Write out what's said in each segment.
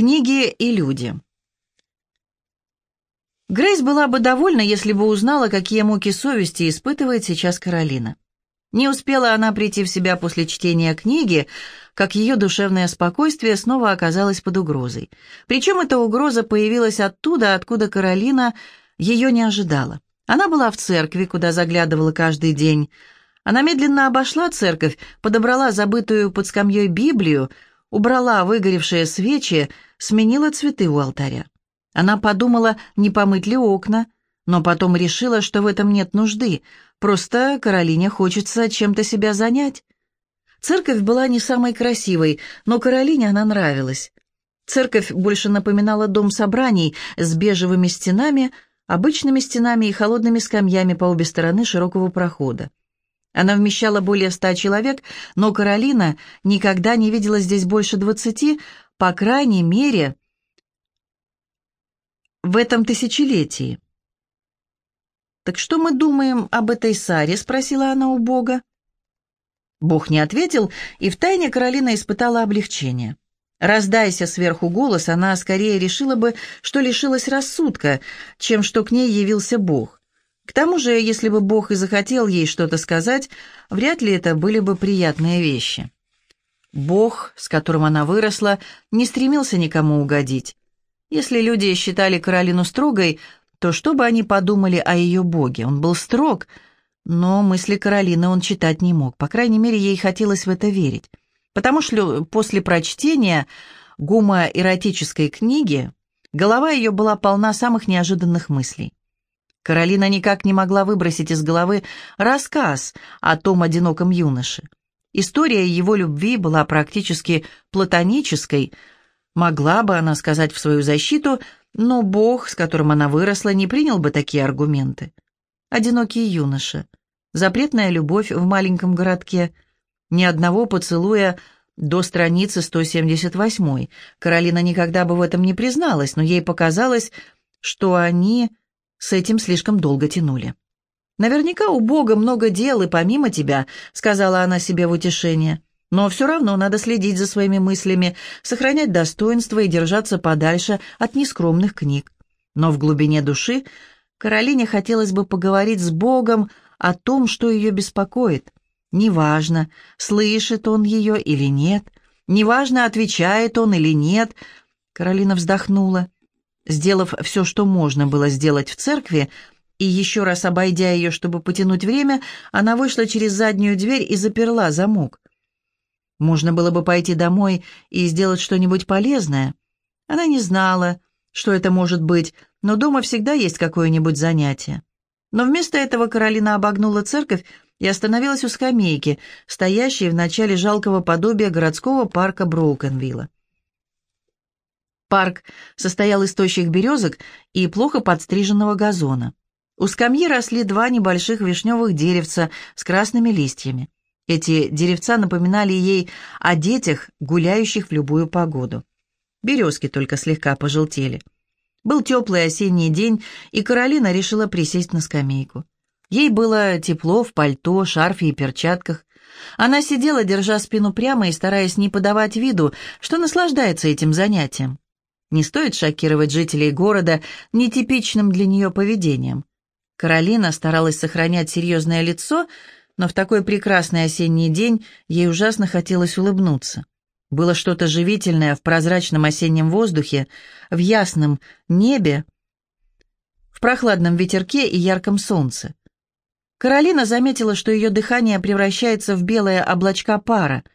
Книги и люди. Грейс была бы довольна, если бы узнала, какие муки совести испытывает сейчас Каролина. Не успела она прийти в себя после чтения книги, как ее душевное спокойствие снова оказалось под угрозой. Причем эта угроза появилась оттуда, откуда Каролина ее не ожидала. Она была в церкви, куда заглядывала каждый день. Она медленно обошла церковь, подобрала забытую под скамьей Библию, убрала выгоревшие свечи, сменила цветы у алтаря. Она подумала, не помыть ли окна, но потом решила, что в этом нет нужды, просто Каролине хочется чем-то себя занять. Церковь была не самой красивой, но Каролине она нравилась. Церковь больше напоминала дом собраний с бежевыми стенами, обычными стенами и холодными скамьями по обе стороны широкого прохода. Она вмещала более ста человек, но Каролина никогда не видела здесь больше двадцати, по крайней мере, в этом тысячелетии. «Так что мы думаем об этой Саре?» — спросила она у Бога. Бог не ответил, и втайне Каролина испытала облегчение. Раздайся сверху голос, она скорее решила бы, что лишилась рассудка, чем что к ней явился Бог. К тому же, если бы Бог и захотел ей что-то сказать, вряд ли это были бы приятные вещи. Бог, с которым она выросла, не стремился никому угодить. Если люди считали Каролину строгой, то что бы они подумали о ее Боге? Он был строг, но мысли Каролины он читать не мог. По крайней мере, ей хотелось в это верить. Потому что после прочтения гомоэротической книги голова ее была полна самых неожиданных мыслей. Каролина никак не могла выбросить из головы рассказ о том одиноком юноше. История его любви была практически платонической, могла бы она сказать в свою защиту, но Бог, с которым она выросла, не принял бы такие аргументы. Одинокий юноша, запретная любовь в маленьком городке, ни одного поцелуя до страницы 178. Каролина никогда бы в этом не призналась, но ей показалось, что они с этим слишком долго тянули. «Наверняка у Бога много дел и помимо тебя», — сказала она себе в утешение. «Но все равно надо следить за своими мыслями, сохранять достоинство и держаться подальше от нескромных книг». Но в глубине души Каролине хотелось бы поговорить с Богом о том, что ее беспокоит. Неважно, слышит он ее или нет, неважно, отвечает он или нет. Каролина вздохнула. Сделав все, что можно было сделать в церкви, и еще раз обойдя ее, чтобы потянуть время, она вышла через заднюю дверь и заперла замок. Можно было бы пойти домой и сделать что-нибудь полезное. Она не знала, что это может быть, но дома всегда есть какое-нибудь занятие. Но вместо этого Каролина обогнула церковь и остановилась у скамейки, стоящей в начале жалкого подобия городского парка Броукенвилла. Парк состоял из тощих березок и плохо подстриженного газона. У скамьи росли два небольших вишневых деревца с красными листьями. Эти деревца напоминали ей о детях, гуляющих в любую погоду. Березки только слегка пожелтели. Был теплый осенний день, и Каролина решила присесть на скамейку. Ей было тепло в пальто, шарфе и перчатках. Она сидела, держа спину прямо и стараясь не подавать виду, что наслаждается этим занятием. Не стоит шокировать жителей города нетипичным для нее поведением. Каролина старалась сохранять серьезное лицо, но в такой прекрасный осенний день ей ужасно хотелось улыбнуться. Было что-то живительное в прозрачном осеннем воздухе, в ясном небе, в прохладном ветерке и ярком солнце. Каролина заметила, что ее дыхание превращается в белые облачка пара —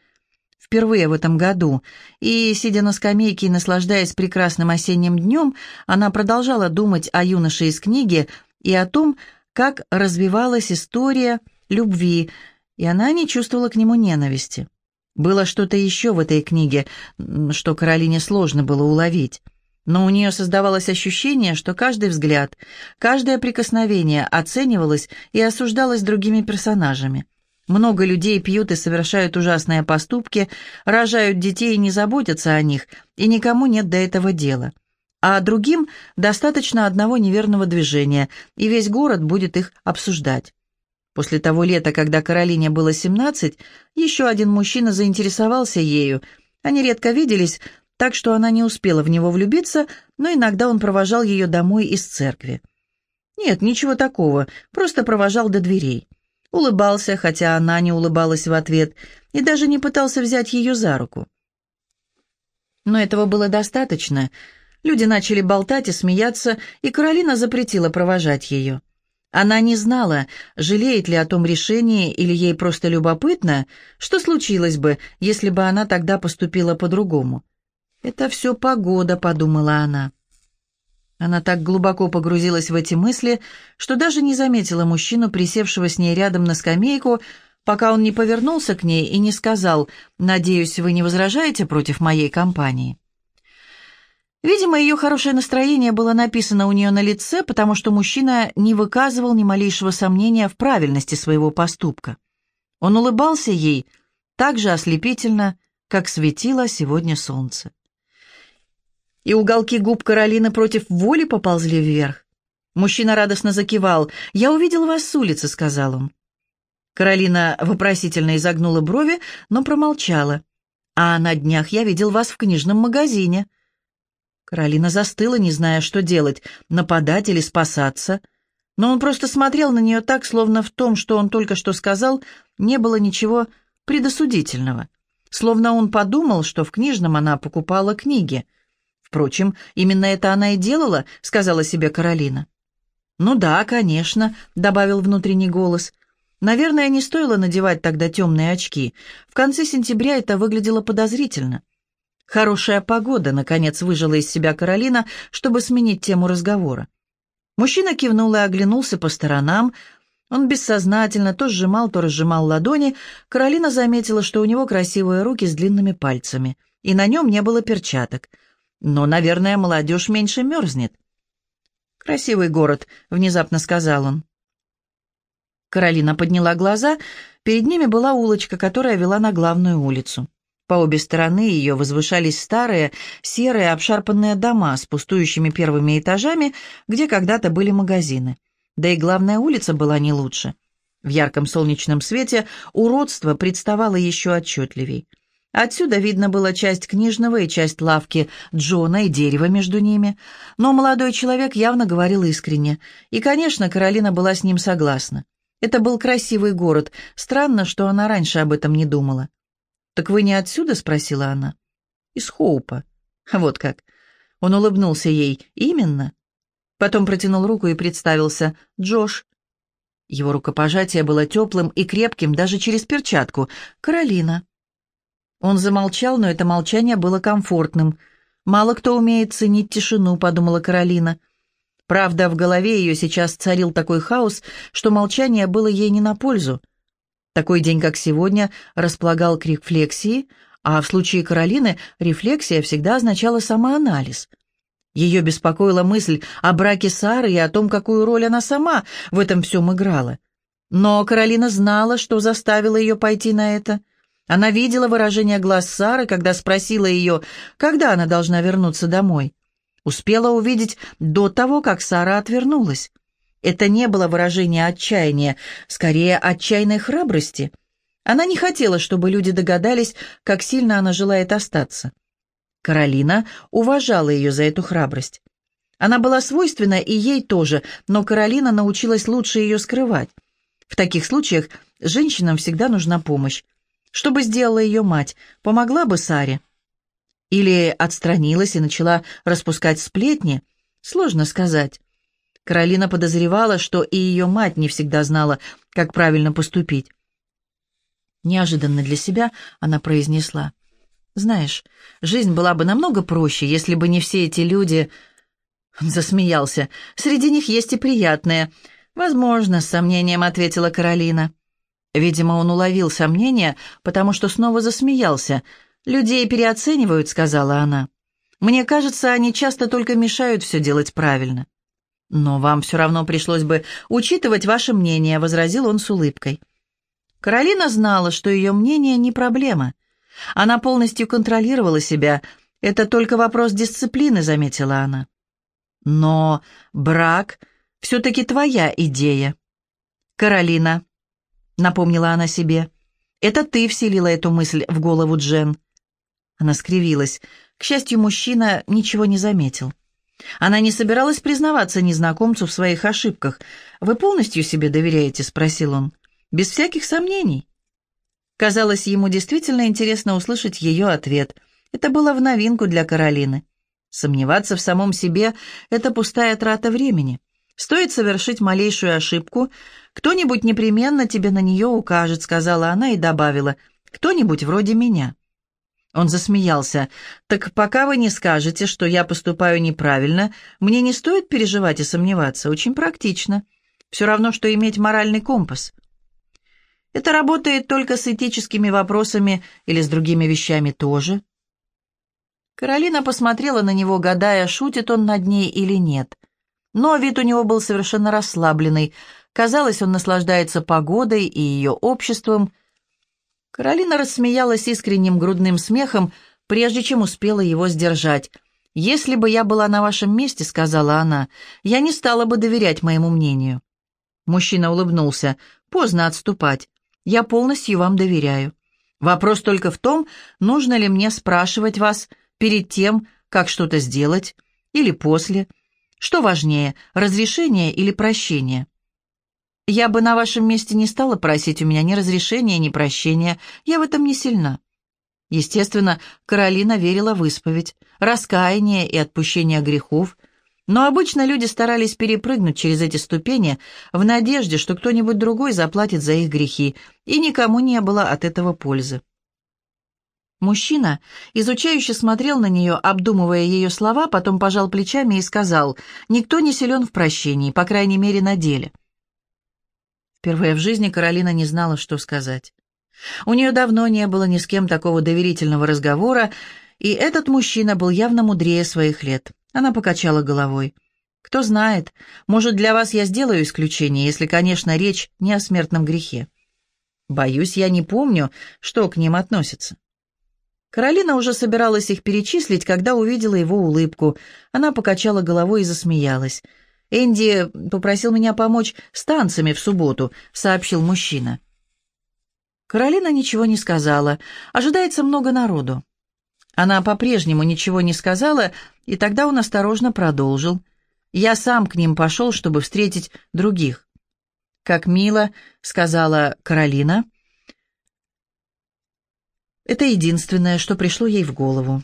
впервые в этом году, и, сидя на скамейке и наслаждаясь прекрасным осенним днем, она продолжала думать о юноше из книги и о том, как развивалась история любви, и она не чувствовала к нему ненависти. Было что-то еще в этой книге, что Каролине сложно было уловить. Но у нее создавалось ощущение, что каждый взгляд, каждое прикосновение оценивалось и осуждалось другими персонажами. Много людей пьют и совершают ужасные поступки, рожают детей и не заботятся о них, и никому нет до этого дела. А другим достаточно одного неверного движения, и весь город будет их обсуждать. После того лета, когда Каролине было 17, еще один мужчина заинтересовался ею. Они редко виделись, так что она не успела в него влюбиться, но иногда он провожал ее домой из церкви. Нет, ничего такого, просто провожал до дверей. Улыбался, хотя она не улыбалась в ответ, и даже не пытался взять ее за руку. Но этого было достаточно. Люди начали болтать и смеяться, и Каролина запретила провожать ее. Она не знала, жалеет ли о том решении или ей просто любопытно, что случилось бы, если бы она тогда поступила по-другому. «Это все погода», — подумала она. Она так глубоко погрузилась в эти мысли, что даже не заметила мужчину, присевшего с ней рядом на скамейку, пока он не повернулся к ней и не сказал «Надеюсь, вы не возражаете против моей компании». Видимо, ее хорошее настроение было написано у нее на лице, потому что мужчина не выказывал ни малейшего сомнения в правильности своего поступка. Он улыбался ей так же ослепительно, как светило сегодня солнце и уголки губ Каролины против воли поползли вверх. Мужчина радостно закивал. «Я увидел вас с улицы», — сказал он. Каролина вопросительно изогнула брови, но промолчала. «А на днях я видел вас в книжном магазине». Каролина застыла, не зная, что делать, нападать или спасаться. Но он просто смотрел на нее так, словно в том, что он только что сказал, не было ничего предосудительного. Словно он подумал, что в книжном она покупала книги. Впрочем, именно это она и делала, сказала себе Каролина. «Ну да, конечно», — добавил внутренний голос. «Наверное, не стоило надевать тогда темные очки. В конце сентября это выглядело подозрительно». «Хорошая погода», — наконец выжила из себя Каролина, чтобы сменить тему разговора. Мужчина кивнул и оглянулся по сторонам. Он бессознательно то сжимал, то разжимал ладони. Каролина заметила, что у него красивые руки с длинными пальцами, и на нем не было перчаток — но, наверное, молодежь меньше мерзнет. «Красивый город», — внезапно сказал он. Каролина подняла глаза. Перед ними была улочка, которая вела на главную улицу. По обе стороны ее возвышались старые, серые, обшарпанные дома с пустующими первыми этажами, где когда-то были магазины. Да и главная улица была не лучше. В ярком солнечном свете уродство представало еще отчетливей. Отсюда видно было часть книжного и часть лавки Джона и дерево между ними. Но молодой человек явно говорил искренне. И, конечно, Каролина была с ним согласна. Это был красивый город. Странно, что она раньше об этом не думала. «Так вы не отсюда?» — спросила она. «Из Хоупа». «Вот как». Он улыбнулся ей. «Именно». Потом протянул руку и представился. «Джош». Его рукопожатие было теплым и крепким даже через перчатку. «Каролина». Он замолчал, но это молчание было комфортным. «Мало кто умеет ценить тишину», — подумала Каролина. Правда, в голове ее сейчас царил такой хаос, что молчание было ей не на пользу. Такой день, как сегодня, располагал к рефлексии, а в случае Каролины рефлексия всегда означала самоанализ. Ее беспокоила мысль о браке Сары и о том, какую роль она сама в этом всем играла. Но Каролина знала, что заставило ее пойти на это — она видела выражение глаз Сары, когда спросила ее, когда она должна вернуться домой. Успела увидеть до того, как Сара отвернулась. Это не было выражение отчаяния, скорее отчаянной храбрости. Она не хотела, чтобы люди догадались, как сильно она желает остаться. Каролина уважала ее за эту храбрость. Она была свойственна и ей тоже, но Каролина научилась лучше ее скрывать. В таких случаях женщинам всегда нужна помощь. Что бы сделала ее мать? Помогла бы Саре? Или отстранилась и начала распускать сплетни? Сложно сказать. Каролина подозревала, что и ее мать не всегда знала, как правильно поступить. Неожиданно для себя она произнесла. «Знаешь, жизнь была бы намного проще, если бы не все эти люди...» Он засмеялся. «Среди них есть и приятные». «Возможно», — с сомнением ответила Каролина. Видимо, он уловил сомнение, потому что снова засмеялся. «Людей переоценивают», — сказала она. «Мне кажется, они часто только мешают все делать правильно». «Но вам все равно пришлось бы учитывать ваше мнение», — возразил он с улыбкой. Каролина знала, что ее мнение не проблема. Она полностью контролировала себя. «Это только вопрос дисциплины», — заметила она. «Но брак все-таки твоя идея». «Каролина, — напомнила она себе. «Это ты вселила эту мысль в голову Джен». Она скривилась. К счастью, мужчина ничего не заметил. Она не собиралась признаваться незнакомцу в своих ошибках. «Вы полностью себе доверяете?» — спросил он. «Без всяких сомнений». Казалось, ему действительно интересно услышать ее ответ. Это было в новинку для Каролины. Сомневаться в самом себе — это пустая трата времени. Стоит совершить малейшую ошибку, кто-нибудь непременно тебе на нее укажет, сказала она и добавила, кто-нибудь вроде меня. Он засмеялся. «Так пока вы не скажете, что я поступаю неправильно, мне не стоит переживать и сомневаться. Очень практично. Все равно, что иметь моральный компас. Это работает только с этическими вопросами или с другими вещами тоже». Каролина посмотрела на него, гадая, шутит он над ней или нет. Но вид у него был совершенно расслабленный. Казалось, он наслаждается погодой и ее обществом, Каролина рассмеялась искренним грудным смехом, прежде чем успела его сдержать. «Если бы я была на вашем месте», — сказала она, — «я не стала бы доверять моему мнению». Мужчина улыбнулся. «Поздно отступать. Я полностью вам доверяю. Вопрос только в том, нужно ли мне спрашивать вас перед тем, как что-то сделать, или после. Что важнее, разрешение или прощение?» Я бы на вашем месте не стала просить у меня ни разрешения, ни прощения. Я в этом не сильна. Естественно, Каролина верила в исповедь, раскаяние и отпущение грехов, но обычно люди старались перепрыгнуть через эти ступени в надежде, что кто-нибудь другой заплатит за их грехи, и никому не было от этого пользы. Мужчина, изучающе смотрел на нее, обдумывая ее слова, потом пожал плечами и сказал, «Никто не силен в прощении, по крайней мере, на деле». Впервые в жизни Каролина не знала, что сказать. У нее давно не было ни с кем такого доверительного разговора, и этот мужчина был явно мудрее своих лет. Она покачала головой. «Кто знает, может, для вас я сделаю исключение, если, конечно, речь не о смертном грехе. Боюсь, я не помню, что к ним относится». Каролина уже собиралась их перечислить, когда увидела его улыбку. Она покачала головой и засмеялась. «Энди попросил меня помочь с танцами в субботу», — сообщил мужчина. Каролина ничего не сказала. Ожидается много народу. Она по-прежнему ничего не сказала, и тогда он осторожно продолжил. «Я сам к ним пошел, чтобы встретить других». «Как мило», — сказала Каролина. Это единственное, что пришло ей в голову.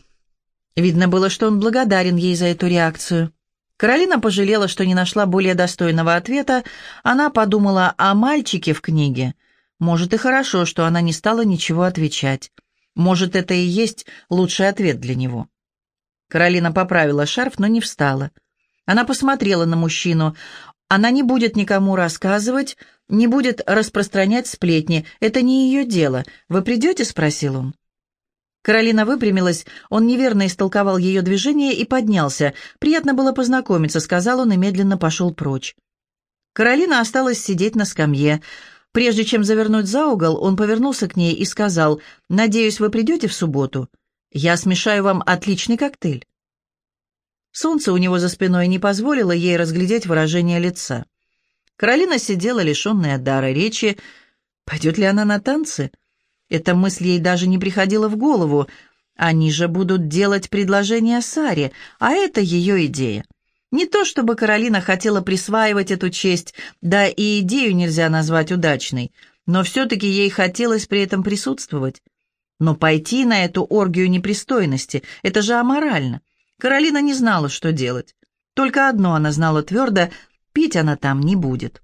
Видно было, что он благодарен ей за эту реакцию. Каролина пожалела, что не нашла более достойного ответа. Она подумала о мальчике в книге. Может, и хорошо, что она не стала ничего отвечать. Может, это и есть лучший ответ для него. Каролина поправила шарф, но не встала. Она посмотрела на мужчину. Она не будет никому рассказывать, не будет распространять сплетни. Это не ее дело. «Вы придете?» — спросил он. Каролина выпрямилась, он неверно истолковал ее движение и поднялся. «Приятно было познакомиться», — сказал он и медленно пошел прочь. Каролина осталась сидеть на скамье. Прежде чем завернуть за угол, он повернулся к ней и сказал, «Надеюсь, вы придете в субботу? Я смешаю вам отличный коктейль». Солнце у него за спиной не позволило ей разглядеть выражение лица. Каролина сидела, лишенная дара речи. Пойдет ли она на танцы? Эта мысль ей даже не приходила в голову. Они же будут делать предложение Саре, а это ее идея. Не то чтобы Каролина хотела присваивать эту честь, да и идею нельзя назвать удачной, но все-таки ей хотелось при этом присутствовать. Но пойти на эту оргию непристойности — это же аморально. Каролина не знала, что делать. Только одно она знала твердо — пить она там не будет.